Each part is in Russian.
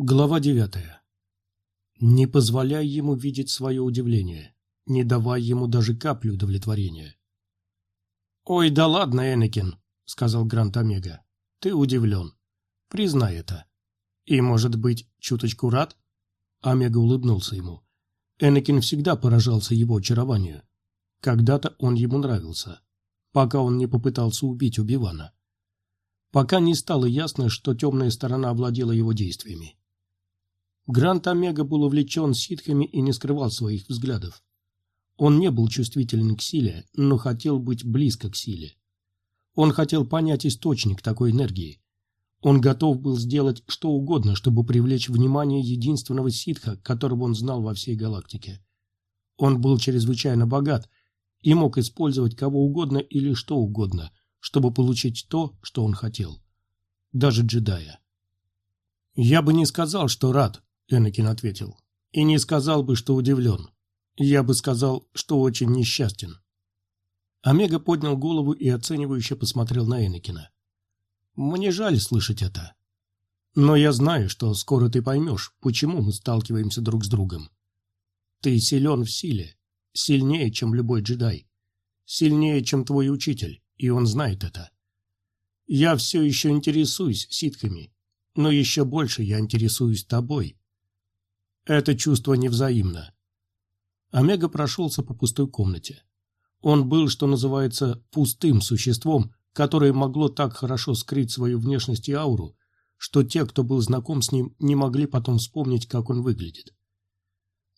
Глава девятая. Не позволяй ему видеть свое удивление, не давай ему даже каплю удовлетворения. «Ой, да ладно, Энакин», — сказал Грант Омега. «Ты удивлен. Признай это. И, может быть, чуточку рад?» Омега улыбнулся ему. Энакин всегда поражался его очарованию. Когда-то он ему нравился, пока он не попытался убить Убивана. Пока не стало ясно, что темная сторона овладела его действиями. Грант Омега был увлечен ситхами и не скрывал своих взглядов. Он не был чувствителен к силе, но хотел быть близко к силе. Он хотел понять источник такой энергии. Он готов был сделать что угодно, чтобы привлечь внимание единственного ситха, которого он знал во всей галактике. Он был чрезвычайно богат и мог использовать кого угодно или что угодно, чтобы получить то, что он хотел. Даже джедая. «Я бы не сказал, что рад», Энакин ответил. «И не сказал бы, что удивлен. Я бы сказал, что очень несчастен». Омега поднял голову и оценивающе посмотрел на Энакина. «Мне жаль слышать это. Но я знаю, что скоро ты поймешь, почему мы сталкиваемся друг с другом. Ты силен в силе, сильнее, чем любой джедай, сильнее, чем твой учитель, и он знает это. Я все еще интересуюсь ситками, но еще больше я интересуюсь тобой, это чувство невзаимно. Омега прошелся по пустой комнате. Он был, что называется, пустым существом, которое могло так хорошо скрыть свою внешность и ауру, что те, кто был знаком с ним, не могли потом вспомнить, как он выглядит.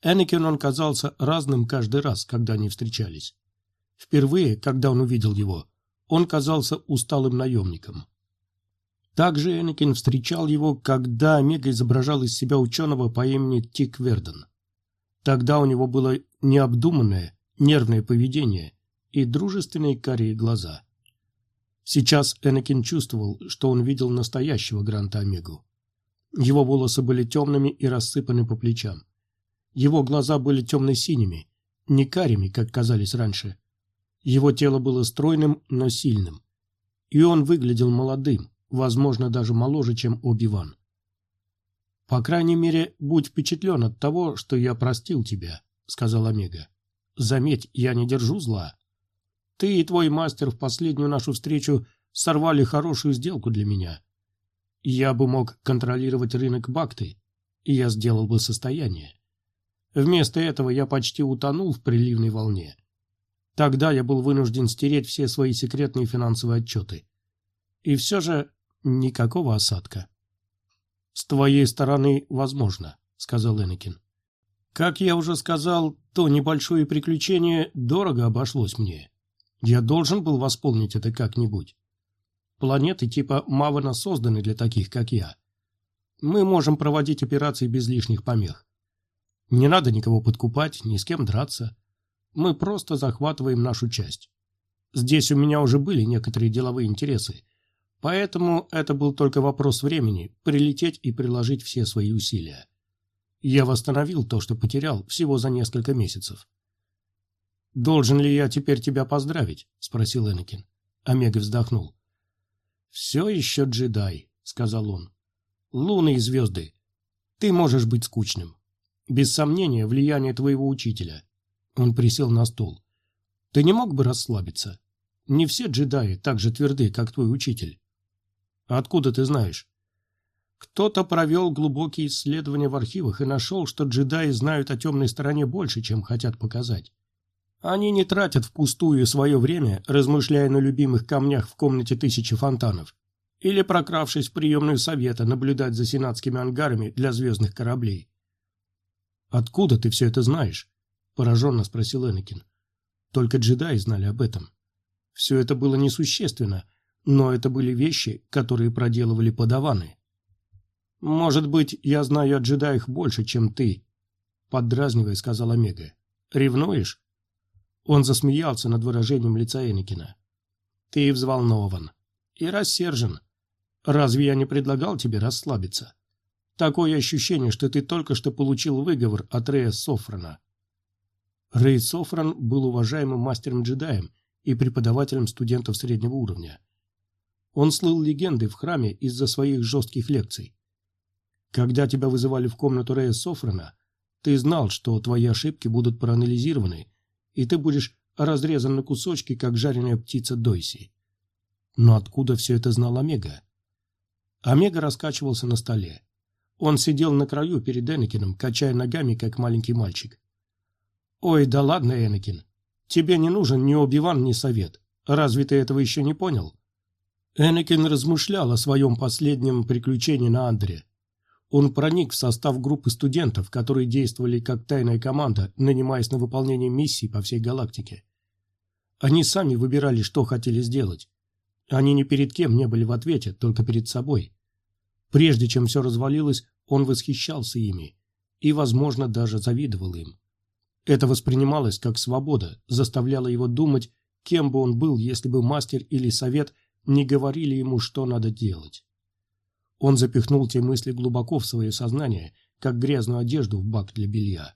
Энакин он казался разным каждый раз, когда они встречались. Впервые, когда он увидел его, он казался усталым наемником. Также Энакин встречал его, когда Омега изображал из себя ученого по имени Тик Верден. Тогда у него было необдуманное, нервное поведение и дружественные карие глаза. Сейчас Энакин чувствовал, что он видел настоящего Гранта Омегу. Его волосы были темными и рассыпаны по плечам. Его глаза были темно-синими, не карими, как казались раньше. Его тело было стройным, но сильным. И он выглядел молодым, возможно, даже моложе, чем Оби-Ван. «По крайней мере, будь впечатлен от того, что я простил тебя», — сказал Омега. «Заметь, я не держу зла. Ты и твой мастер в последнюю нашу встречу сорвали хорошую сделку для меня. Я бы мог контролировать рынок Бакты, и я сделал бы состояние. Вместо этого я почти утонул в приливной волне. Тогда я был вынужден стереть все свои секретные финансовые отчеты. И все же Никакого осадка. «С твоей стороны, возможно», — сказал Энакин. «Как я уже сказал, то небольшое приключение дорого обошлось мне. Я должен был восполнить это как-нибудь. Планеты типа Мавана созданы для таких, как я. Мы можем проводить операции без лишних помех. Не надо никого подкупать, ни с кем драться. Мы просто захватываем нашу часть. Здесь у меня уже были некоторые деловые интересы, Поэтому это был только вопрос времени – прилететь и приложить все свои усилия. Я восстановил то, что потерял, всего за несколько месяцев. «Должен ли я теперь тебя поздравить?» – спросил Энакин. Омега вздохнул. «Все еще джедай», – сказал он. «Луны и звезды. Ты можешь быть скучным. Без сомнения, влияние твоего учителя». Он присел на стол. «Ты не мог бы расслабиться? Не все джедаи так же тверды, как твой учитель. Откуда ты знаешь? Кто-то провел глубокие исследования в архивах и нашел, что джедаи знают о темной стороне больше, чем хотят показать. Они не тратят впустую свое время, размышляя на любимых камнях в комнате тысячи фонтанов, или прокравшись в приемную совета наблюдать за сенатскими ангарами для звездных кораблей. «Откуда ты все это знаешь?» – пораженно спросил Энакин. Только джедаи знали об этом. Все это было несущественно – но это были вещи, которые проделывали подаваны. «Может быть, я знаю о джедаях больше, чем ты», — поддразнивая, сказал Омега. «Ревнуешь?» Он засмеялся над выражением лица Энакина. «Ты взволнован и рассержен. Разве я не предлагал тебе расслабиться? Такое ощущение, что ты только что получил выговор от Рея Софрана». Рей Софран был уважаемым мастером-джедаем и преподавателем студентов среднего уровня. Он слыл легендой в храме из-за своих жестких лекций. Когда тебя вызывали в комнату Рея Софрена, ты знал, что твои ошибки будут проанализированы, и ты будешь разрезан на кусочки, как жареная птица Дойси. Но откуда все это знал Омега? Омега раскачивался на столе. Он сидел на краю перед Энакином, качая ногами, как маленький мальчик. «Ой, да ладно, Энакин. Тебе не нужен ни Оби-Ван, ни совет. Разве ты этого еще не понял?» Энакин размышлял о своем последнем приключении на Андре. Он проник в состав группы студентов, которые действовали как тайная команда, нанимаясь на выполнение миссий по всей галактике. Они сами выбирали, что хотели сделать. Они ни перед кем не были в ответе, только перед собой. Прежде чем все развалилось, он восхищался ими и, возможно, даже завидовал им. Это воспринималось как свобода, заставляло его думать, кем бы он был, если бы мастер или совет не говорили ему, что надо делать. Он запихнул те мысли глубоко в свое сознание, как грязную одежду в бак для белья.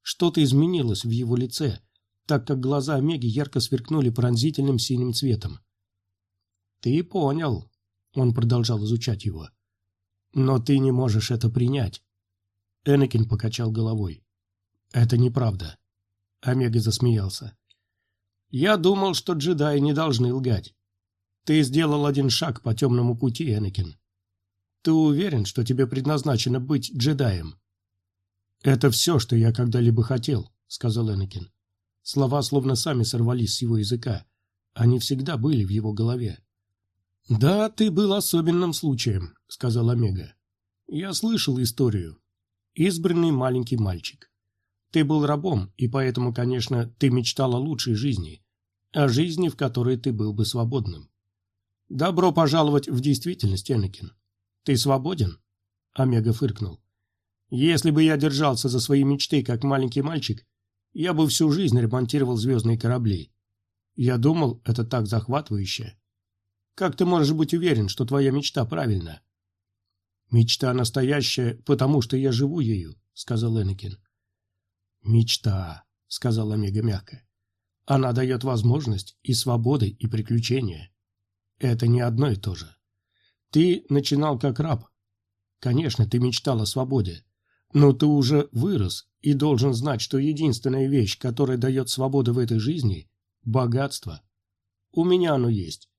Что-то изменилось в его лице, так как глаза Омеги ярко сверкнули пронзительным синим цветом. «Ты понял», — он продолжал изучать его. «Но ты не можешь это принять». Энакин покачал головой. «Это неправда». Омега засмеялся. «Я думал, что джедаи не должны лгать. Ты сделал один шаг по темному пути, Энакин. Ты уверен, что тебе предназначено быть джедаем?» «Это все, что я когда-либо хотел», — сказал Энакин. Слова словно сами сорвались с его языка. Они всегда были в его голове. «Да, ты был особенным случаем», — сказал Омега. «Я слышал историю. Избранный маленький мальчик. Ты был рабом, и поэтому, конечно, ты мечтал о лучшей жизни, о жизни, в которой ты был бы свободным. Добро пожаловать в действительность, Энакин. Ты свободен?» Омега фыркнул. «Если бы я держался за свои мечты, как маленький мальчик, я бы всю жизнь ремонтировал звездные корабли. Я думал, это так захватывающе. Как ты можешь быть уверен, что твоя мечта правильна? Мечта настоящая, потому что я живу ею, сказал Энакин. Мечта, сказал Омега мягко. Она дает возможность и свободы, и приключения. Это не одно и то же. Ты начинал как раб. Конечно, ты мечтал о свободе. Но ты уже вырос и должен знать, что единственная вещь, которая дает свободу в этой жизни – богатство. У меня оно есть.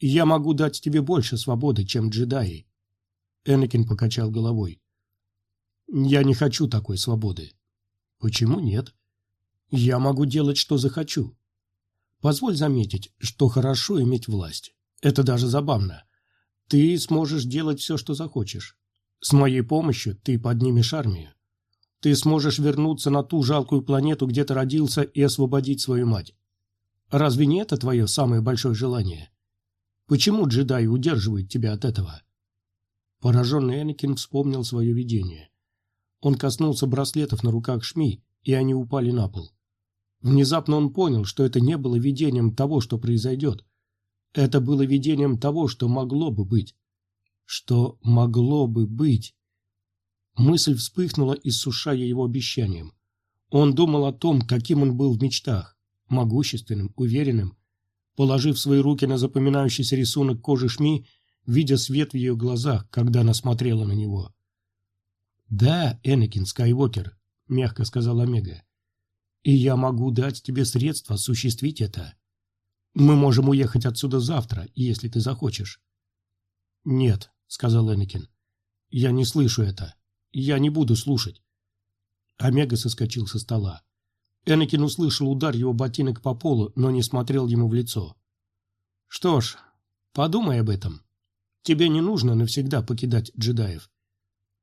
Я могу дать тебе больше свободы, чем джедаи. Энакин покачал головой. Я не хочу такой свободы. Почему нет? Я могу делать, что захочу. Позволь заметить, что хорошо иметь власть. Это даже забавно. Ты сможешь делать все, что захочешь. С моей помощью ты поднимешь армию. Ты сможешь вернуться на ту жалкую планету, где ты родился, и освободить свою мать. Разве не это твое самое большое желание? Почему джедаи удерживают тебя от этого?» Пораженный Энакин вспомнил свое видение. Он коснулся браслетов на руках Шми, и они упали на пол. Внезапно он понял, что это не было видением того, что произойдет. Это было видением того, что могло бы быть что могло бы быть. Мысль вспыхнула, иссушая его обещанием. Он думал о том, каким он был в мечтах, могущественным, уверенным. Положив свои руки на запоминающийся рисунок кожи Шми, видя свет в ее глазах, когда она смотрела на него. «Да, Энакин Скайуокер», — мягко сказал Омега, — «и я могу дать тебе средства осуществить это. Мы можем уехать отсюда завтра, если ты захочешь». «Нет», — сказал Энакин. «Я не слышу это. Я не буду слушать». Омега соскочил со стола. Энакин услышал удар его ботинок по полу, но не смотрел ему в лицо. «Что ж, подумай об этом. Тебе не нужно навсегда покидать джедаев.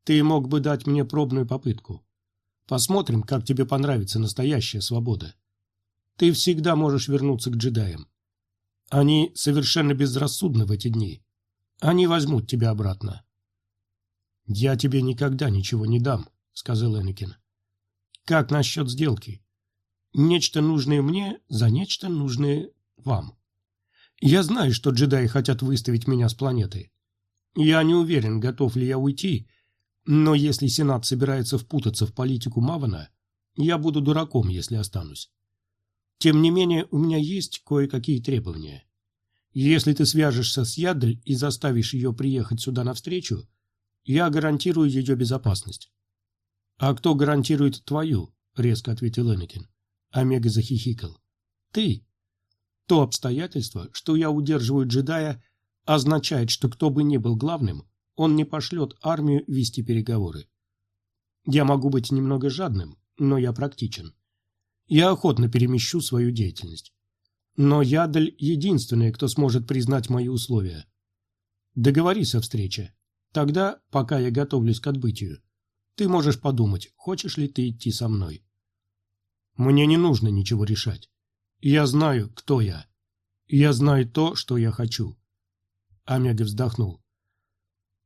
Ты мог бы дать мне пробную попытку. Посмотрим, как тебе понравится настоящая свобода. Ты всегда можешь вернуться к джедаям. Они совершенно безрассудны в эти дни. Они возьмут тебя обратно. «Я тебе никогда ничего не дам», — сказал Энакин. «Как насчет сделки? Нечто нужное мне за нечто нужное вам. Я знаю, что джедаи хотят выставить меня с планеты. Я не уверен, готов ли я уйти, но если Сенат собирается впутаться в политику Мавана, я буду дураком, если останусь. Тем не менее, у меня есть кое-какие требования. Если ты свяжешься с Ядль и заставишь ее приехать сюда навстречу, Я гарантирую ее безопасность. А кто гарантирует твою? резко ответил Энакин. Омега захихикал. Ты. То обстоятельство, что я удерживаю джедая, означает, что кто бы ни был главным, он не пошлет армию вести переговоры. Я могу быть немного жадным, но я практичен. Я охотно перемещу свою деятельность. Но Ядаль единственный, кто сможет признать мои условия. Договорись о встрече. Тогда, пока я готовлюсь к отбытию, ты можешь подумать, хочешь ли ты идти со мной. Мне не нужно ничего решать. Я знаю, кто я. Я знаю то, что я хочу. Омега вздохнул.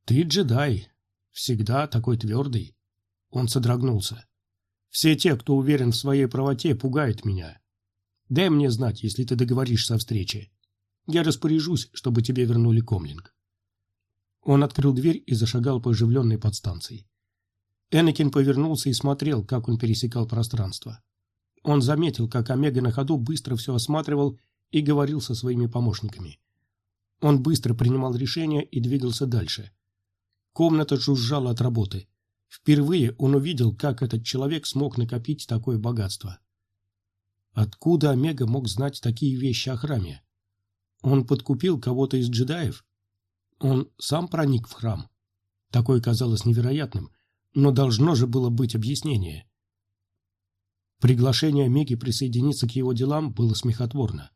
Ты джедай. Всегда такой твердый. Он содрогнулся. Все те, кто уверен в своей правоте, пугают меня. Дай мне знать, если ты договоришься о встрече. Я распоряжусь, чтобы тебе вернули комлинг. Он открыл дверь и зашагал по оживленной подстанции. Энакин повернулся и смотрел, как он пересекал пространство. Он заметил, как Омега на ходу быстро все осматривал и говорил со своими помощниками. Он быстро принимал решения и двигался дальше. Комната жужжала от работы. Впервые он увидел, как этот человек смог накопить такое богатство. Откуда Омега мог знать такие вещи о храме? Он подкупил кого-то из джедаев? Он сам проник в храм? Такое казалось невероятным, но должно же было быть объяснение. Приглашение Меги присоединиться к его делам было смехотворно.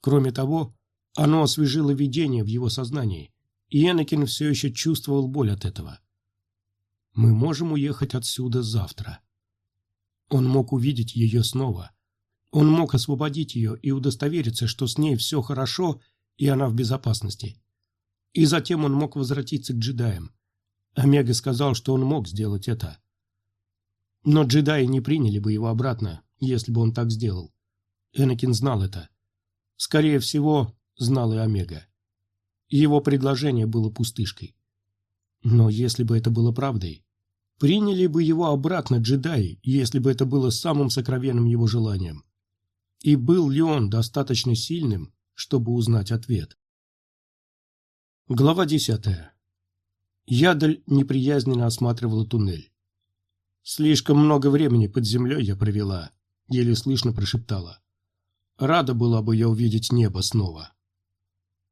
Кроме того, оно освежило видение в его сознании, и Энакин все еще чувствовал боль от этого. «Мы можем уехать отсюда завтра». Он мог увидеть ее снова. Он мог освободить ее и удостовериться, что с ней все хорошо и она в безопасности. И затем он мог возвратиться к джедаям. Омега сказал, что он мог сделать это. Но джедаи не приняли бы его обратно, если бы он так сделал. Энакин знал это. Скорее всего, знал и Омега. Его предложение было пустышкой. Но если бы это было правдой, приняли бы его обратно джедаи, если бы это было самым сокровенным его желанием. И был ли он достаточно сильным, чтобы узнать ответ? Глава десятая. Ядаль неприязненно осматривала туннель. Слишком много времени под землей я провела, еле слышно прошептала. Рада была бы я увидеть небо снова.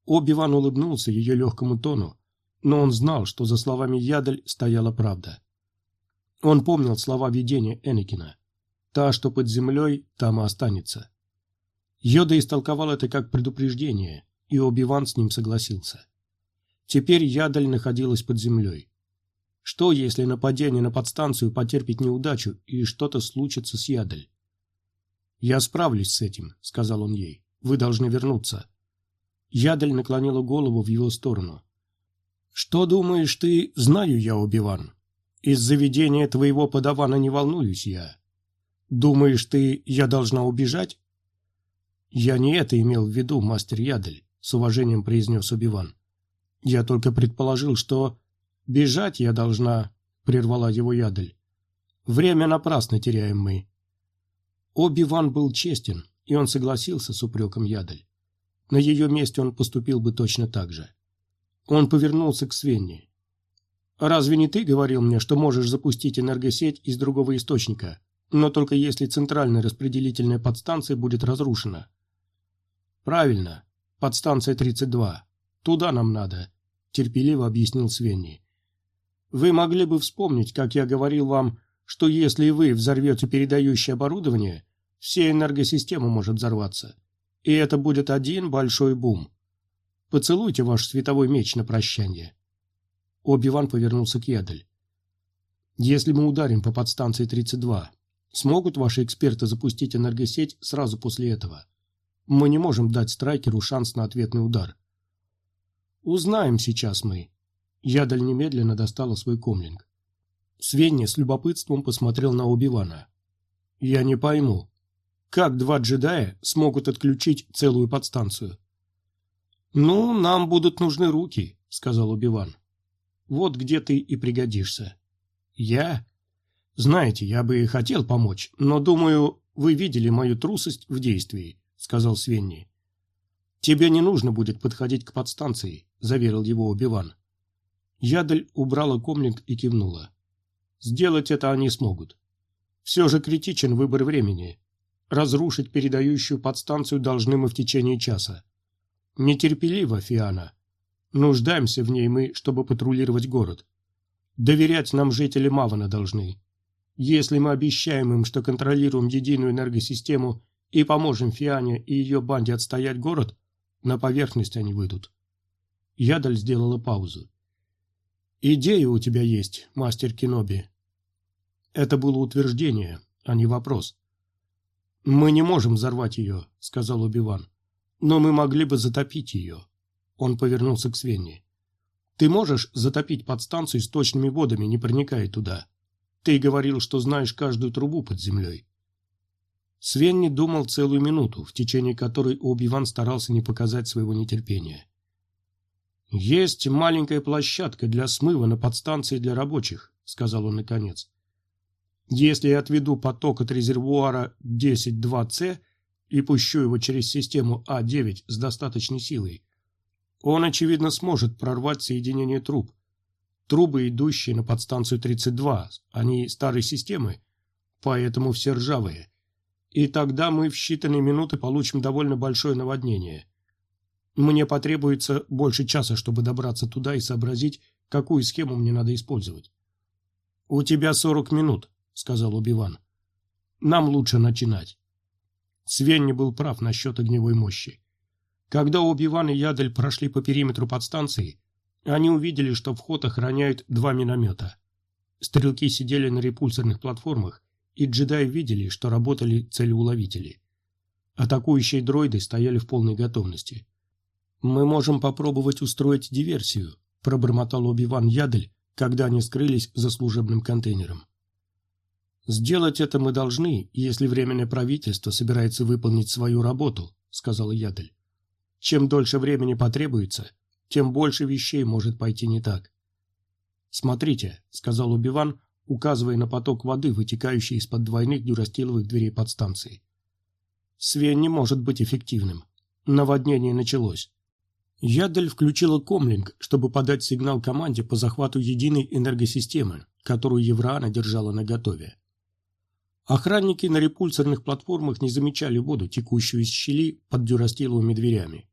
Оби-Ван улыбнулся ее легкому тону, но он знал, что за словами Ядаль стояла правда. Он помнил слова видения Энакина. «Та, что под землей, там и останется». Йода истолковал это как предупреждение, и Оби-Ван с ним согласился. Теперь Ядаль находилась под землей. Что, если нападение на подстанцию потерпит неудачу и что-то случится с Ядаль? «Я справлюсь с этим», — сказал он ей. «Вы должны вернуться». Ядаль наклонила голову в его сторону. «Что думаешь ты, знаю я, Убиван? Из заведения твоего подавана не волнуюсь я. Думаешь ты, я должна убежать?» «Я не это имел в виду, мастер Ядаль», — с уважением произнес Убиван. «Я только предположил, что «Бежать я должна», — прервала его Ядаль. «Время напрасно теряем мы». Оби-Ван был честен, и он согласился с упреком Ядаль. На ее месте он поступил бы точно так же. Он повернулся к Свенни. «Разве не ты говорил мне, что можешь запустить энергосеть из другого источника, но только если центральная распределительная подстанция будет разрушена?» «Правильно. Подстанция 32. Туда нам надо», — терпеливо объяснил Свенни. Вы могли бы вспомнить, как я говорил вам, что если вы взорвете передающее оборудование, вся энергосистема может взорваться. И это будет один большой бум. Поцелуйте ваш световой меч на прощание. Оби-Ван повернулся к Ядель. Если мы ударим по подстанции 32, смогут ваши эксперты запустить энергосеть сразу после этого? Мы не можем дать страйкеру шанс на ответный удар. Узнаем сейчас мы, Ядаль немедленно достала свой комлинг. Свенни с любопытством посмотрел на Убивана. «Я не пойму, как два джедая смогут отключить целую подстанцию?» «Ну, нам будут нужны руки», — сказал Убиван. «Вот где ты и пригодишься». «Я?» «Знаете, я бы хотел помочь, но, думаю, вы видели мою трусость в действии», — сказал Свенни. «Тебе не нужно будет подходить к подстанции», — заверил его Убиван. Ядаль убрала комлинг и кивнула. Сделать это они смогут. Все же критичен выбор времени. Разрушить передающую подстанцию должны мы в течение часа. Нетерпеливо, Фиана. Нуждаемся в ней мы, чтобы патрулировать город. Доверять нам жители Мавана должны. Если мы обещаем им, что контролируем единую энергосистему и поможем Фиане и ее банде отстоять город, на поверхность они выйдут. Ядаль сделала паузу. «Идея у тебя есть, мастер Киноби». Это было утверждение, а не вопрос. «Мы не можем взорвать ее», — сказал Убиван. «Но мы могли бы затопить ее». Он повернулся к Свенни. «Ты можешь затопить подстанцию с точными водами, не проникая туда? Ты говорил, что знаешь каждую трубу под землей». Свенни думал целую минуту, в течение которой Оби-Ван старался не показать своего нетерпения. «Есть маленькая площадка для смыва на подстанции для рабочих», — сказал он наконец. «Если я отведу поток от резервуара 10-2С и пущу его через систему А9 с достаточной силой, он, очевидно, сможет прорвать соединение труб. Трубы, идущие на подстанцию 32, они старой системы, поэтому все ржавые. И тогда мы в считанные минуты получим довольно большое наводнение. Мне потребуется больше часа, чтобы добраться туда и сообразить, какую схему мне надо использовать. «У тебя сорок минут», — сказал Убиван. «Нам лучше начинать». Свенни был прав насчет огневой мощи. Когда Оби-Ван и Ядель прошли по периметру подстанции, они увидели, что вход охраняют два миномета. Стрелки сидели на репульсорных платформах, и джедаи видели, что работали целеуловители. Атакующие дроиды стояли в полной готовности. «Мы можем попробовать устроить диверсию», – пробормотал Оби-Ван Ядель, когда они скрылись за служебным контейнером. «Сделать это мы должны, если Временное правительство собирается выполнить свою работу», – сказал Ядель. Чем дольше времени потребуется, тем больше вещей может пойти не так. «Смотрите», — сказал Убиван, указывая на поток воды, вытекающий из-под двойных дюрастиловых дверей подстанции. «Свен не может быть эффективным. Наводнение началось». Ядель включила комлинг, чтобы подать сигнал команде по захвату единой энергосистемы, которую Евраана держала наготове. Охранники на репульсорных платформах не замечали воду, текущую из щели под дюрастиловыми дверями.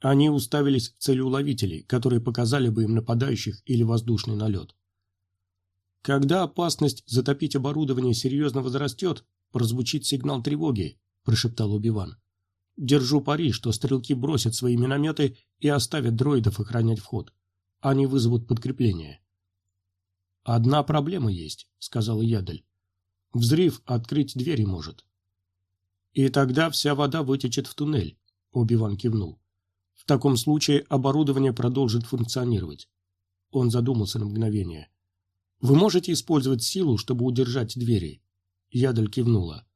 Они уставились в целеуловители, которые показали бы им нападающих или воздушный налет. Когда опасность затопить оборудование серьезно возрастет, прозвучит сигнал тревоги, прошептал Убиван. Держу пари, что стрелки бросят свои минометы и оставят дроидов охранять вход. Они вызовут подкрепление. «Одна проблема есть», — сказала Ядаль. Взрыв открыть двери может. И тогда вся вода вытечет в туннель, Оби-Ван кивнул. В таком случае оборудование продолжит функционировать. Он задумался на мгновение. Вы можете использовать силу, чтобы удержать двери? Ядаль кивнула.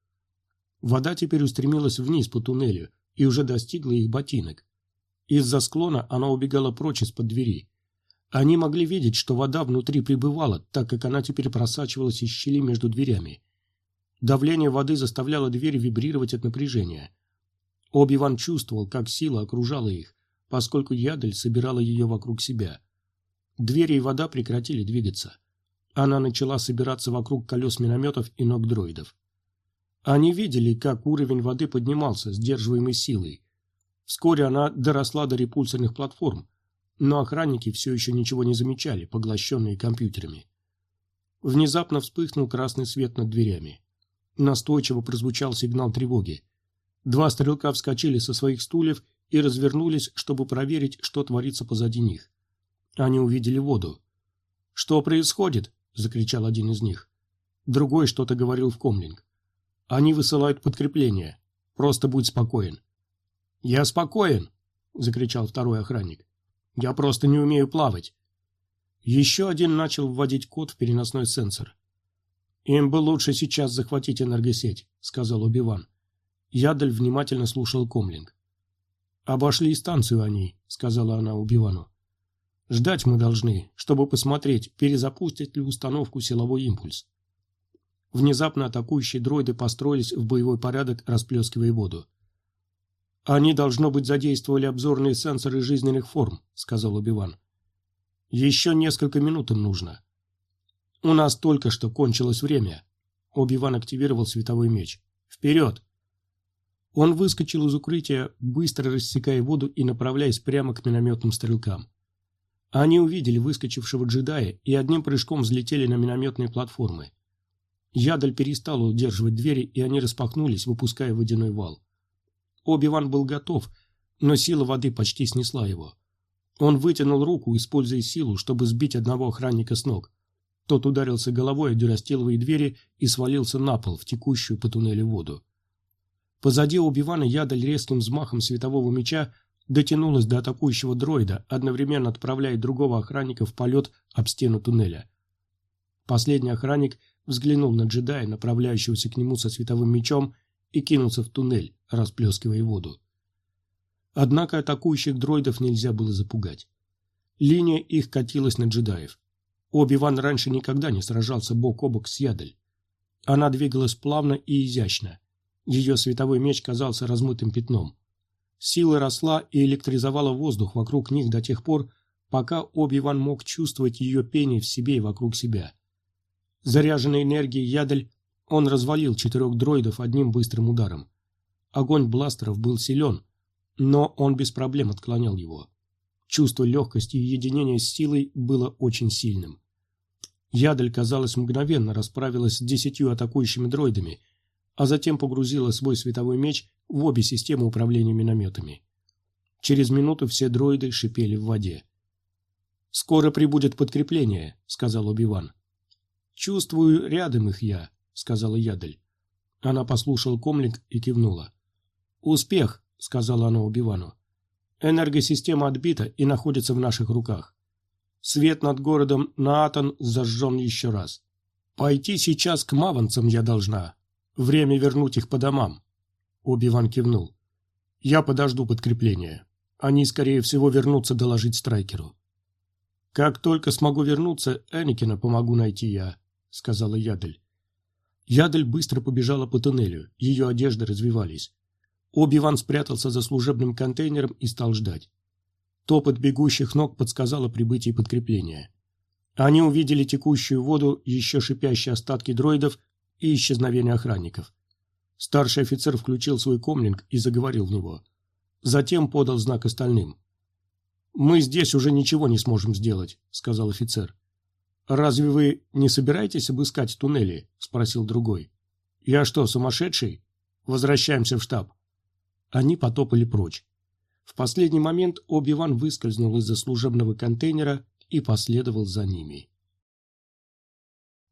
Вода теперь устремилась вниз по туннелю и уже достигла их ботинок. Из-за склона она убегала прочь из-под двери. Они могли видеть, что вода внутри пребывала, так как она теперь просачивалась из щели между дверями. Давление воды заставляло дверь вибрировать от напряжения. Оби-Ван чувствовал, как сила окружала их, поскольку Ядель собирала ее вокруг себя. Двери и вода прекратили двигаться. Она начала собираться вокруг колес минометов и ног дроидов. Они видели, как уровень воды поднимался, сдерживаемый силой. Вскоре она доросла до репульсорных платформ, но охранники все еще ничего не замечали, поглощенные компьютерами. Внезапно вспыхнул красный свет над дверями. Настойчиво прозвучал сигнал тревоги. Два стрелка вскочили со своих стульев и развернулись, чтобы проверить, что творится позади них. Они увидели воду. «Что происходит?» – закричал один из них. Другой что-то говорил в комлинг. «Они высылают подкрепление. Просто будь спокоен». «Я спокоен!» – закричал второй охранник. «Я просто не умею плавать». Еще один начал вводить код в переносной сенсор. «Им бы лучше сейчас захватить энергосеть», — сказал Убиван. Ядаль внимательно слушал Комлинг. «Обошли станцию они», — сказала она Убивану. «Ждать мы должны, чтобы посмотреть, перезапустит ли установку силовой импульс». Внезапно атакующие дроиды построились в боевой порядок, расплескивая воду. «Они, должно быть, задействовали обзорные сенсоры жизненных форм», — сказал Убиван. Еще несколько минут им нужно. У нас только что кончилось время. Оби-Ван активировал световой меч. Вперед! Он выскочил из укрытия, быстро рассекая воду и направляясь прямо к минометным стрелкам. Они увидели выскочившего джедая и одним прыжком взлетели на минометные платформы. Ядаль перестал удерживать двери, и они распахнулись, выпуская водяной вал. Оби-Ван был готов, но сила воды почти снесла его. Он вытянул руку, используя силу, чтобы сбить одного охранника с ног. Тот ударился головой о дюрастиловые двери и свалился на пол в текущую по туннелю воду. Позади Оби-Вана Ядаль резким взмахом светового меча дотянулась до атакующего дроида, одновременно отправляя другого охранника в полет об стену туннеля. Последний охранник взглянул на джедая, направляющегося к нему со световым мечом, и кинулся в туннель, расплескивая воду. Однако атакующих дроидов нельзя было запугать. Линия их катилась на джедаев. Оби-Ван раньше никогда не сражался бок о бок с Ядаль. Она двигалась плавно и изящно. Ее световой меч казался размытым пятном. Сила росла и электризовала воздух вокруг них до тех пор, пока Оби-Ван мог чувствовать ее пение в себе и вокруг себя. Заряженной энергией Ядаль он развалил четырех дроидов одним быстрым ударом. Огонь бластеров был силен, но он без проблем отклонял его. Чувство легкости и единения с силой было очень сильным. Ядаль, казалось, мгновенно расправилась с десятью атакующими дроидами, а затем погрузила свой световой меч в обе системы управления минометами. Через минуту все дроиды шипели в воде. «Скоро прибудет подкрепление», — сказал Оби-Ван. «Чувствую, рядом их я», — сказала Ядаль. Она послушала комлинг и кивнула. «Успех», — сказала она Убивану. «Энергосистема отбита и находится в наших руках. Свет над городом Наатан зажжен еще раз. Пойти сейчас к маванцам я должна. Время вернуть их по домам». Убиван кивнул. «Я подожду подкрепления. Они, скорее всего, вернутся доложить Страйкеру». «Как только смогу вернуться, Эникина помогу найти я», — сказала Ядель. Ядель быстро побежала по туннелю, ее одежды развивались. Оби-Ван спрятался за служебным контейнером и стал ждать. Топот бегущих ног подсказал о прибытии подкрепления. Они увидели текущую воду, еще шипящие остатки дроидов и исчезновение охранников. Старший офицер включил свой комлинг и заговорил в него. Затем подал знак остальным. «Мы здесь уже ничего не сможем сделать», — сказал офицер. «Разве вы не собираетесь обыскать туннели?» — спросил другой. «Я что, сумасшедший? Возвращаемся в штаб». Они потопали прочь. В последний момент Оби-Ван выскользнул из-за служебного контейнера и последовал за ними.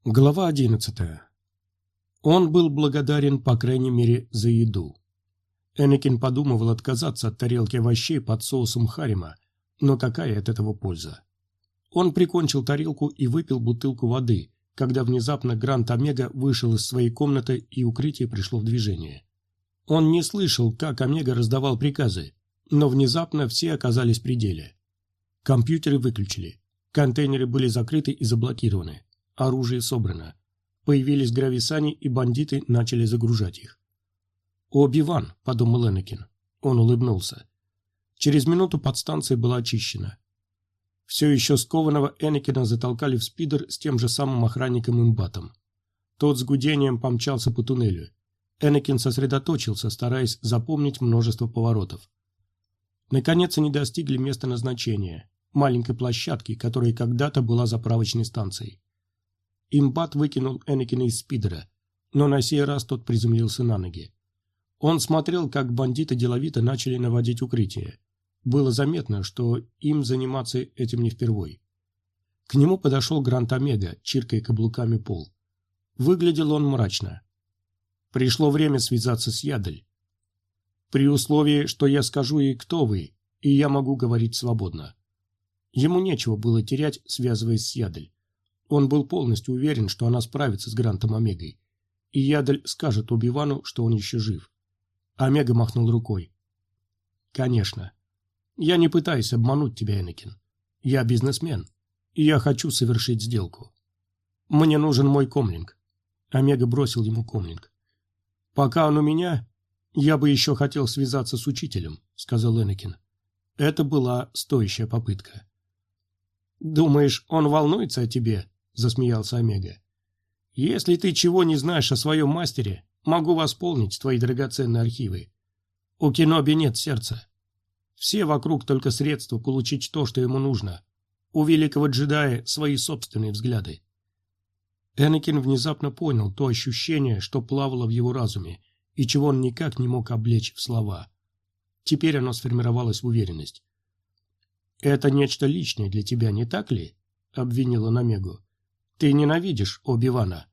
Глава одиннадцатая. Он был благодарен, по крайней мере, за еду. Энакин подумывал отказаться от тарелки овощей под соусом харима, но какая от этого польза? Он прикончил тарелку и выпил бутылку воды, когда внезапно Грант Омега вышел из своей комнаты и укрытие пришло в движение. Он не слышал, как Омега раздавал приказы, но внезапно все оказались в пределе. Компьютеры выключили, контейнеры были закрыты и заблокированы, оружие собрано. Появились грависани, и бандиты начали загружать их. «Оби-Ван», — подумал Энакин. Он улыбнулся. Через минуту подстанция была очищена. Все еще скованного Энакина затолкали в спидер с тем же самым охранником-имбатом. Тот с гудением помчался по туннелю. Энакин сосредоточился, стараясь запомнить множество поворотов. Наконец они достигли места назначения – маленькой площадки, которая когда-то была заправочной станцией. Имбат выкинул Энакина из спидера, но на сей раз тот приземлился на ноги. Он смотрел, как бандиты деловито начали наводить укрытие. Было заметно, что им заниматься этим не впервой. К нему подошел Грант Омега, чиркая каблуками пол. Выглядел он мрачно. Пришло время связаться с Ядаль. При условии, что я скажу ей, кто вы, и я могу говорить свободно. Ему нечего было терять, связываясь с Ядаль. Он был полностью уверен, что она справится с Грантом Омегой. И Ядаль скажет Оби-Вану, что он еще жив. Омега махнул рукой. «Конечно. Я не пытаюсь обмануть тебя, Энакин. Я бизнесмен, и я хочу совершить сделку. Мне нужен мой комлинг». Омега бросил ему комлинг. «Пока он у меня, я бы еще хотел связаться с учителем», — сказал Энакин. Это была стоящая попытка. «Думаешь, он волнуется о тебе?» – засмеялся Омега. «Если ты чего не знаешь о своем мастере, могу восполнить твои драгоценные архивы. У Киноби нет сердца. Все вокруг только средства получить то, что ему нужно. У великого джедая свои собственные взгляды». Энакин внезапно понял то ощущение, что плавало в его разуме, и чего он никак не мог облечь в слова. Теперь оно сформировалось в уверенность. «Это нечто личное для тебя, не так ли?» — обвинил он Омегу. «Ты ненавидишь Оби-Вана».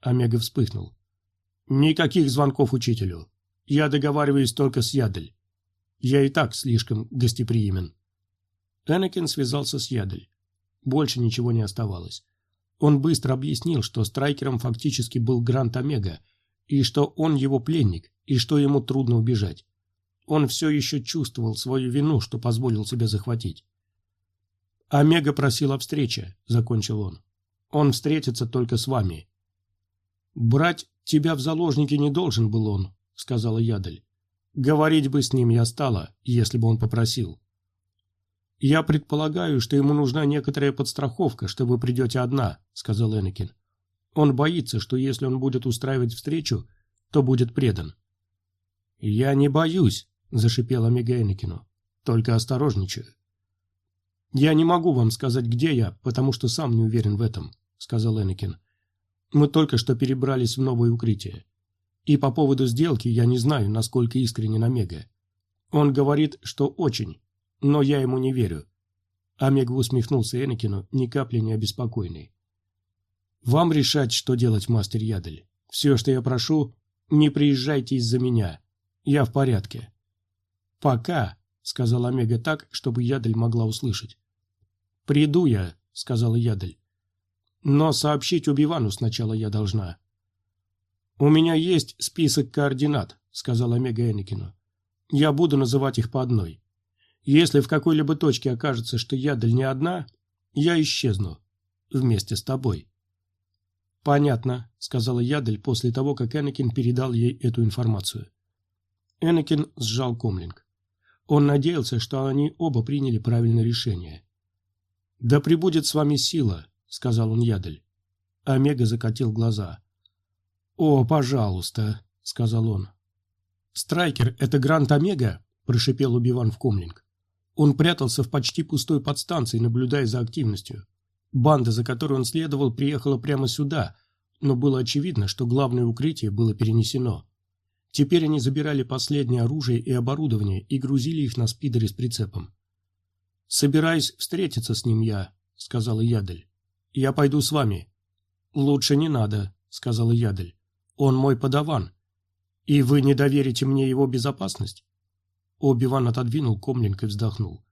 Омега вспыхнул. «Никаких звонков учителю. Я договариваюсь только с Ядель. Я и так слишком гостеприимен». Энакин связался с Ядель. Больше ничего не оставалось. Он быстро объяснил, что страйкером фактически был Грант Омега, и что он его пленник, и что ему трудно убежать. Он все еще чувствовал свою вину, что позволил себя захватить. «Омега просил о встрече», — закончил он. «Он встретится только с вами». «Брать тебя в заложники не должен был он», — сказала Ядель. «Говорить бы с ним я стала, если бы он попросил». «Я предполагаю, что ему нужна некоторая подстраховка, что вы придете одна», — сказал Энакин. «Он боится, что если он будет устраивать встречу, то будет предан». «Я не боюсь», — зашипел Омега Энакину. «Только осторожничаю». «Я не могу вам сказать, где я, потому что сам не уверен в этом», — сказал Энакин. «Мы только что перебрались в новое укрытие. И по поводу сделки я не знаю, насколько искренен Омега. Он говорит, что очень, но я ему не верю». Омега усмехнулся Энакину, ни капли не обеспокоенный. «Вам решать, что делать, мастер Ядель. Все, что я прошу, не приезжайте из-за меня. Я в порядке. «Пока», — сказал Омега так, чтобы Ядель могла услышать. «Приду я», — сказала Ядель. «Но сообщить Убивану сначала я должна». «У меня есть список координат», — сказал Омега Энакину. «Я буду называть их по одной. Если в какой-либо точке окажется, что Ядель не одна, я исчезну. Вместе с тобой». «Понятно», — сказала Ядель после того, как Энакин передал ей эту информацию. Энакин сжал комлинг. Он надеялся, что они оба приняли правильное решение. «Да прибудет с вами сила», — сказал он Ядель. Омега закатил глаза. «О, пожалуйста», — сказал он. «Страйкер — это Грант Омега?» — прошипел Убиван в комлинг. Он прятался в почти пустой подстанции, наблюдая за активностью. Банда, за которой он следовал, приехала прямо сюда, но было очевидно, что главное укрытие было перенесено. Теперь они забирали последнее оружие и оборудование и грузили их на спидере с прицепом. «Собираюсь встретиться с ним я», — сказала Ядель. «Я пойду с вами». «Лучше не надо», — сказала Ядель. «Он мой подаван. И вы не доверите мне его безопасность?» Оби-Ван отодвинул комлинг и вздохнул.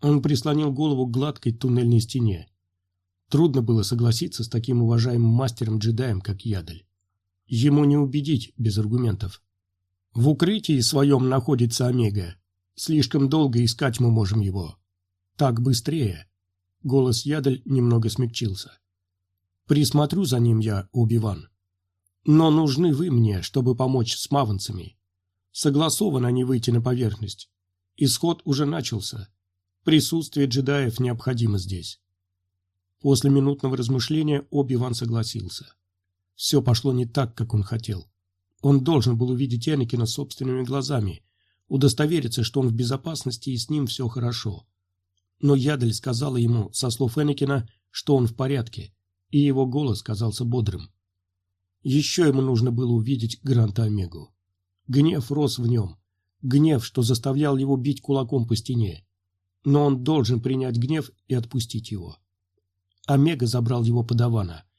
Он прислонил голову к гладкой туннельной стене. Трудно было согласиться с таким уважаемым мастером-джедаем, как Ядель. Ему не убедить без аргументов. В укрытии своем находится Омега. Слишком долго искать мы можем его. Так быстрее. Голос Ядель немного смягчился. Присмотрю за ним я, Убиван. Но нужны вы мне, чтобы помочь с маванцами. Согласованно они выйти на поверхность. Исход уже начался. Присутствие джедаев необходимо здесь. После минутного размышления Оби-Ван согласился. Все пошло не так, как он хотел. Он должен был увидеть Энакина собственными глазами, удостовериться, что он в безопасности и с ним все хорошо. Но Ядель сказала ему, со слов Энакина, что он в порядке, и его голос казался бодрым. Еще ему нужно было увидеть Гранта Омегу. Гнев рос в нем, гнев, что заставлял его бить кулаком по стене. Но он должен принять гнев и отпустить его. Омега забрал его подавана –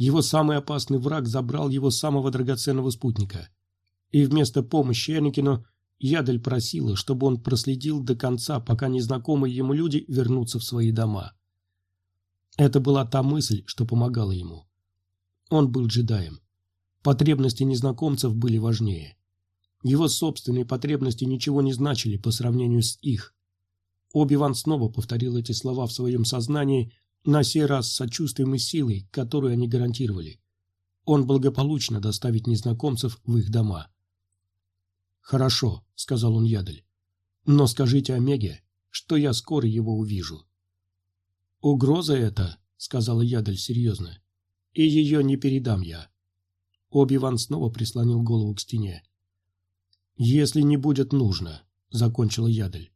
его самый опасный враг забрал его самого драгоценного спутника. И вместо помощи Энакину Ядель просила, чтобы он проследил до конца, пока незнакомые ему люди вернутся в свои дома. Это была та мысль, что помогала ему. Он был джедаем. Потребности незнакомцев были важнее. Его собственные потребности ничего не значили по сравнению с их. Оби-Ван снова повторил эти слова в своем сознании, на сей раз сочувствием и силой, которую они гарантировали. Он благополучно доставит незнакомцев в их дома. «Хорошо», — сказал он Ядель. «Но скажите Омеге, что я скоро его увижу». «Угроза это», — сказала Ядаль серьезно, — «и ее не передам я». Оби-Ван снова прислонил голову к стене. «Если не будет нужно», — закончила Ядаль.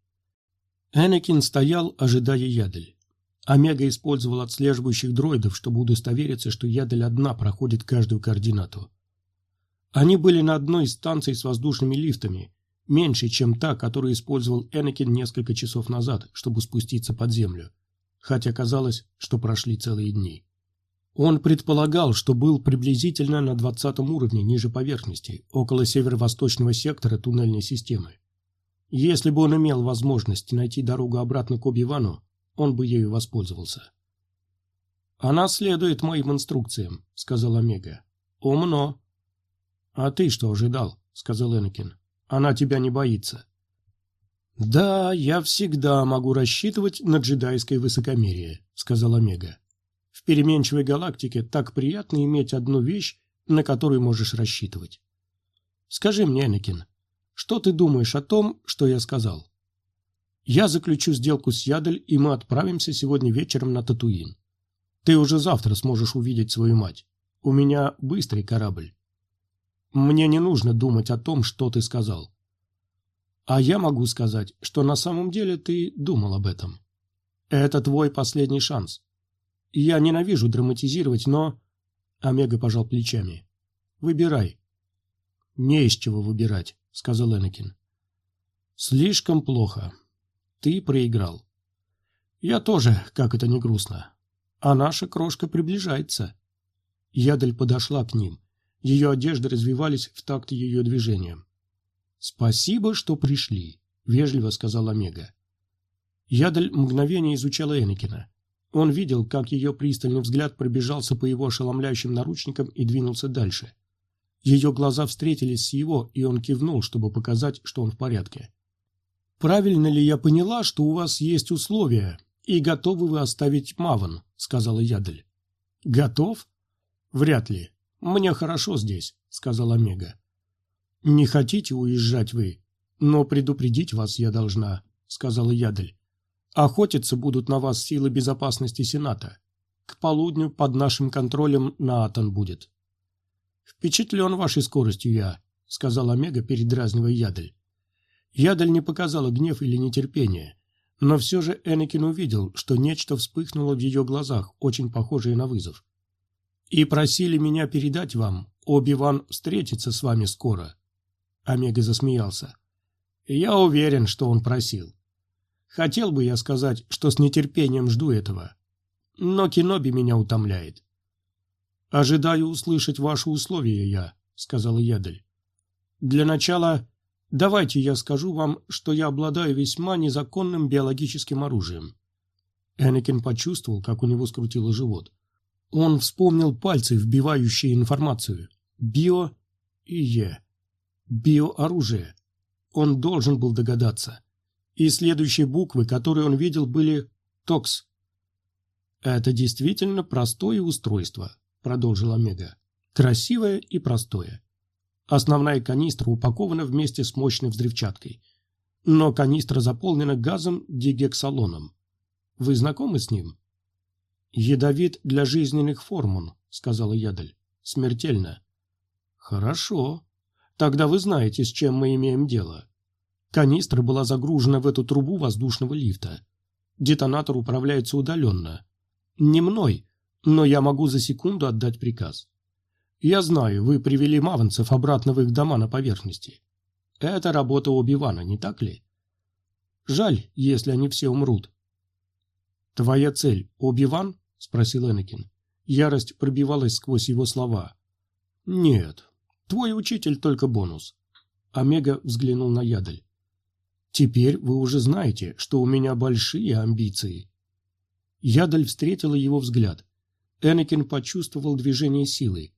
Энакин стоял, ожидая Ядаль. Омега использовал отслеживающих дроидов, чтобы удостовериться, что Ядаль одна проходит каждую координату. Они были на одной из станций с воздушными лифтами, меньше, чем та, которую использовал Энакин несколько часов назад, чтобы спуститься под землю, хотя казалось, что прошли целые дни. Он предполагал, что был приблизительно на 20 уровне ниже поверхности, около северо-восточного сектора туннельной системы. Если бы он имел возможность найти дорогу обратно к Оби-Вану, он бы ею воспользовался. «Она следует моим инструкциям», — сказал Омега. «Умно». «А ты что ожидал?» — сказал Энакин. «Она тебя не боится». «Да, я всегда могу рассчитывать на джедайское высокомерие», — сказал Омега. В переменчивой галактике так приятно иметь одну вещь, на которую можешь рассчитывать. Скажи мне, Энакин, что ты думаешь о том, что я сказал? Я заключу сделку с Ядель, и мы отправимся сегодня вечером на Татуин. Ты уже завтра сможешь увидеть свою мать. У меня быстрый корабль. Мне не нужно думать о том, что ты сказал. А я могу сказать, что на самом деле ты думал об этом. Это твой последний шанс. Я ненавижу драматизировать, но...» Омега пожал плечами. «Выбирай». «Не из чего выбирать», — сказал Энакин. «Слишком плохо. Ты проиграл. Я тоже, как это не грустно. А наша крошка приближается». Ядаль подошла к ним. Ее одежды развивались в такт ее движением. «Спасибо, что пришли», — вежливо сказал Омега. Ядаль мгновение изучала Энакина. Он видел, как ее пристальный взгляд пробежался по его ошеломляющим наручникам и двинулся дальше. Ее глаза встретились с его, и он кивнул, чтобы показать, что он в порядке. «Правильно ли я поняла, что у вас есть условия, и готовы вы оставить Маван?» — сказала Ядель. «Готов? Вряд ли. Мне хорошо здесь», — сказала Омега. «Не хотите уезжать вы, но предупредить вас я должна», — сказала Ядель. Охотиться будут на вас силы безопасности Сената. К полудню под нашим контролем Наатан будет. Впечатлен вашей скоростью я, сказал Омега, передразнивая Ядель. Ядель не показала гнев или нетерпение, но все же Энакин увидел, что нечто вспыхнуло в ее глазах, очень похожее на вызов. «И просили меня передать вам, Оби-Ван встретится с вами скоро». Омега засмеялся. «Я уверен, что он просил. Хотел бы я сказать, что с нетерпением жду этого. Но Киноби меня утомляет. «Ожидаю услышать ваши условия я», — сказала Ядель. «Для начала давайте я скажу вам, что я обладаю весьма незаконным биологическим оружием». Энакин почувствовал, как у него скрутило живот. Он вспомнил пальцы, вбивающие информацию. Био и Е. Биооружие. Он должен был догадаться и следующие буквы, которые он видел, были «ТОКС». «Это действительно простое устройство», — продолжил Омега. «Красивое и простое. Основная канистра упакована вместе с мощной взрывчаткой. Но канистра заполнена газом дигексалоном. Вы знакомы с ним?» «Ядовит для жизненных формул», — сказала Ядаль. «Смертельно». «Хорошо. Тогда вы знаете, с чем мы имеем дело. Канистра была загружена в эту трубу воздушного лифта. Детонатор управляется удаленно. Не мной, но я могу за секунду отдать приказ. Я знаю, вы привели маванцев обратно в их дома на поверхности. Это работа Оби-Вана, не так ли? Жаль, если они все умрут. «Твоя цель — Оби-Ван?» — спросил Энакин. Ярость пробивалась сквозь его слова. «Нет, твой учитель только бонус». Омега взглянул на Ядаль. Теперь вы уже знаете, что у меня большие амбиции. Ядаль встретила его взгляд. Энакин почувствовал движение силы.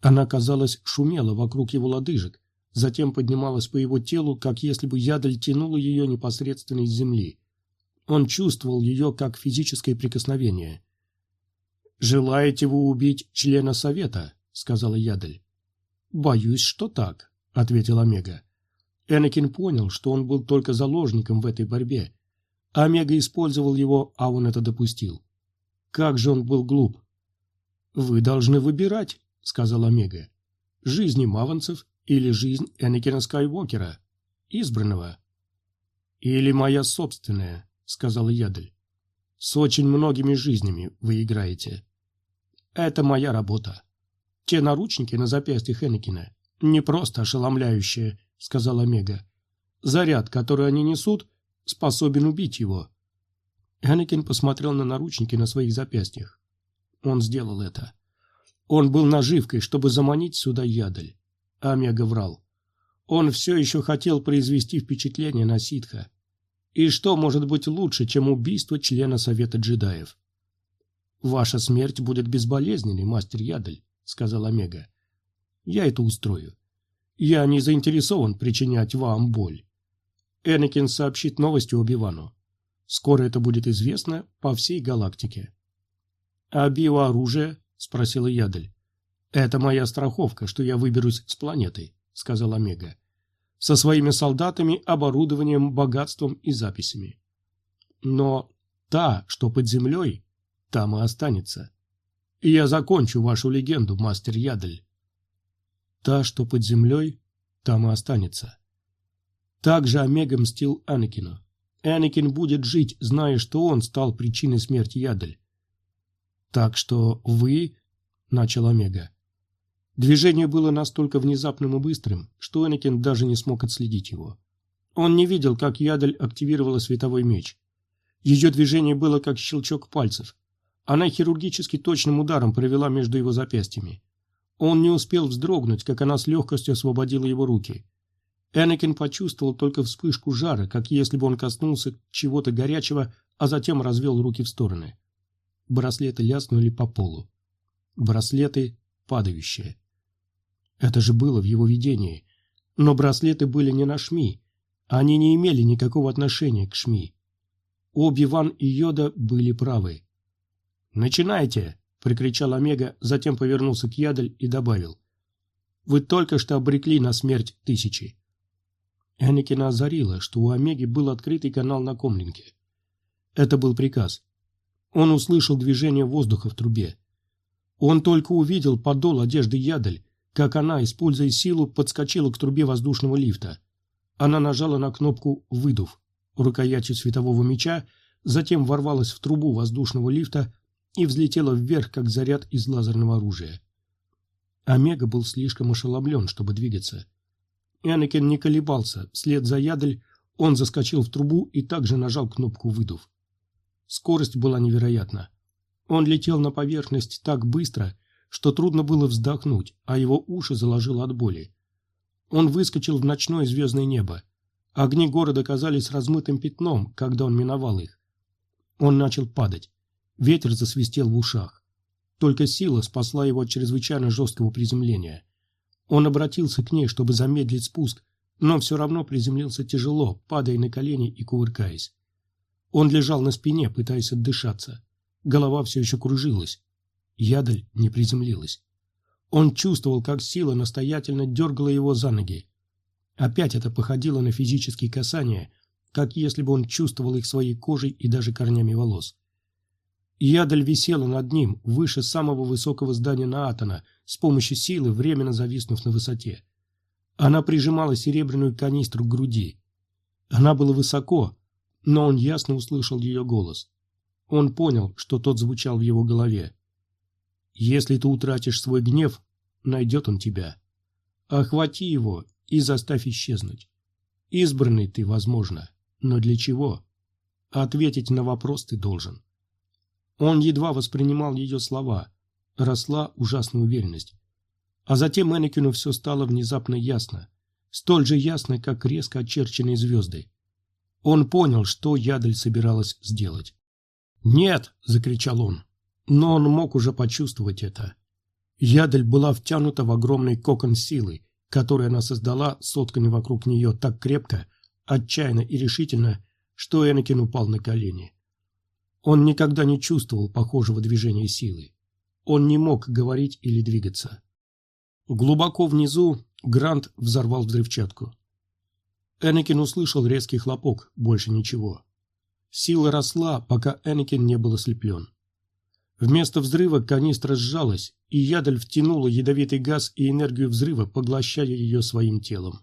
Она, казалось, шумела вокруг его лодыжек, затем поднималась по его телу, как если бы Ядаль тянула ее непосредственно из земли. Он чувствовал ее как физическое прикосновение. «Желаете вы убить члена совета?» — сказала Ядаль. «Боюсь, что так», — ответил Омега. Энакин понял, что он был только заложником в этой борьбе. Омега использовал его, а он это допустил. Как же он был глуп. «Вы должны выбирать», — сказал Омега. «Жизни маванцев или жизнь Энакина Скайуокера, избранного». «Или моя собственная», — сказала Ядель. «С очень многими жизнями вы играете. Это моя работа. Те наручники на запястьях Энакина не просто ошеломляющие», — сказал Омега. «Заряд, который они несут, способен убить его». Энакин посмотрел на наручники на своих запястьях. Он сделал это. Он был наживкой, чтобы заманить сюда Ядаль. Омега врал. Он все еще хотел произвести впечатление на ситха. И что может быть лучше, чем убийство члена Совета джедаев? «Ваша смерть будет безболезненной, мастер Ядаль», — сказал Омега. «Я это устрою. Я не заинтересован причинять вам боль». Энакин сообщит новости Оби-Вану. Скоро это будет известно по всей галактике. «А биооружие?» — спросила Ядаль. «Это моя страховка, что я выберусь с планеты», — сказал Омега. «Со своими солдатами, оборудованием, богатством и записями. Но та, что под землей, там и останется. И я закончу вашу легенду, мастер Ядаль. Та, что под землей, там и останется. Также Омега мстил Анакину. Энакин будет жить, зная, что он стал причиной смерти Ядаль. «Так что вы...» — начал Омега. Движение было настолько внезапным и быстрым, что Энакин даже не смог отследить его. Он не видел, как Ядаль активировала световой меч. Ее движение было как щелчок пальцев. Она хирургически точным ударом провела между его запястьями. Он не успел вздрогнуть, как она с легкостью освободила его руки. Энакин почувствовал только вспышку жара, как если бы он коснулся чего-то горячего, а затем развел руки в стороны. Браслеты ляснули по полу. Браслеты падающие. Это же было в его видении. Но браслеты были не на Шми. Они не имели никакого отношения к Шми. Оби-Ван и Йода были правы. «Начинайте!» — прикричал Омега, затем повернулся к Ядаль и добавил. «Вы только что обрекли на смерть тысячи. Энакина озарило, что у Омеги был открытый канал на комлинке. Это был приказ. Он услышал движение воздуха в трубе. Он только увидел подол одежды Ядаль, как она, используя силу, подскочила к трубе воздушного лифта. Она нажала на кнопку «Выдув» рукоятью светового меча, затем ворвалась в трубу воздушного лифта и взлетела вверх, как заряд из лазерного оружия. Омега был слишком ошеломлен, чтобы двигаться. Энакин не колебался. Вслед за Ядль он заскочил в трубу и также нажал кнопку «Выдув». Скорость была невероятна. Он летел на поверхность так быстро, что трудно было вздохнуть, а его уши заложило от боли. Он выскочил в ночное звездное небо. Огни города казались размытым пятном, когда он миновал их. Он начал падать. Ветер засвистел в ушах. Только сила спасла его от чрезвычайно жесткого приземления. Он обратился к ней, чтобы замедлить спуск, но все равно приземлился тяжело, падая на колени и кувыркаясь. Он лежал на спине, пытаясь отдышаться. Голова все еще кружилась. Ядаль не приземлилась. Он чувствовал, как сила настоятельно дергала его за ноги. Опять это походило на физические касания, как если бы он чувствовал их своей кожей и даже корнями волос. Ядаль висела над ним, выше самого высокого здания Наатана, с помощью силы, временно зависнув на высоте. Она прижимала серебряную канистру к груди. Она была высоко, но он ясно услышал ее голос. Он понял, что тот звучал в его голове. «Если ты утратишь свой гнев, найдет он тебя. Охвати его и заставь исчезнуть. Избранный ты, возможно, но для чего? Ответить на вопрос ты должен». Он едва воспринимал ее слова. Росла ужасная уверенность. А затем Энакину все стало внезапно ясно. Столь же ясно, как резко очерченные звезды. Он понял, что Ядль собиралась сделать. «Нет!» — закричал он. Но он мог уже почувствовать это. Ядль была втянута в огромный кокон силы, который она создала, сотканный вокруг нее так крепко, отчаянно и решительно, что Энакин упал на колени. Он никогда не чувствовал похожего движения силы. Он не мог говорить или двигаться. Глубоко внизу Грант взорвал взрывчатку. Энакин услышал резкий хлопок, больше ничего. Сила росла, пока Энакин не был ослеплен. Вместо взрыва канистра сжалась, и ядаль втянула ядовитый газ и энергию взрыва, поглощая ее своим телом.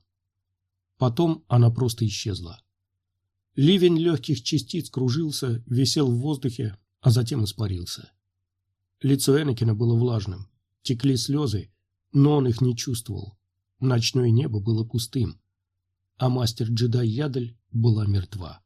Потом она просто исчезла. Ливень легких частиц кружился, висел в воздухе, а затем испарился. Лицо Энакина было влажным, текли слезы, но он их не чувствовал. Ночное небо было пустым, а мастер-джедай Ядаль была мертва.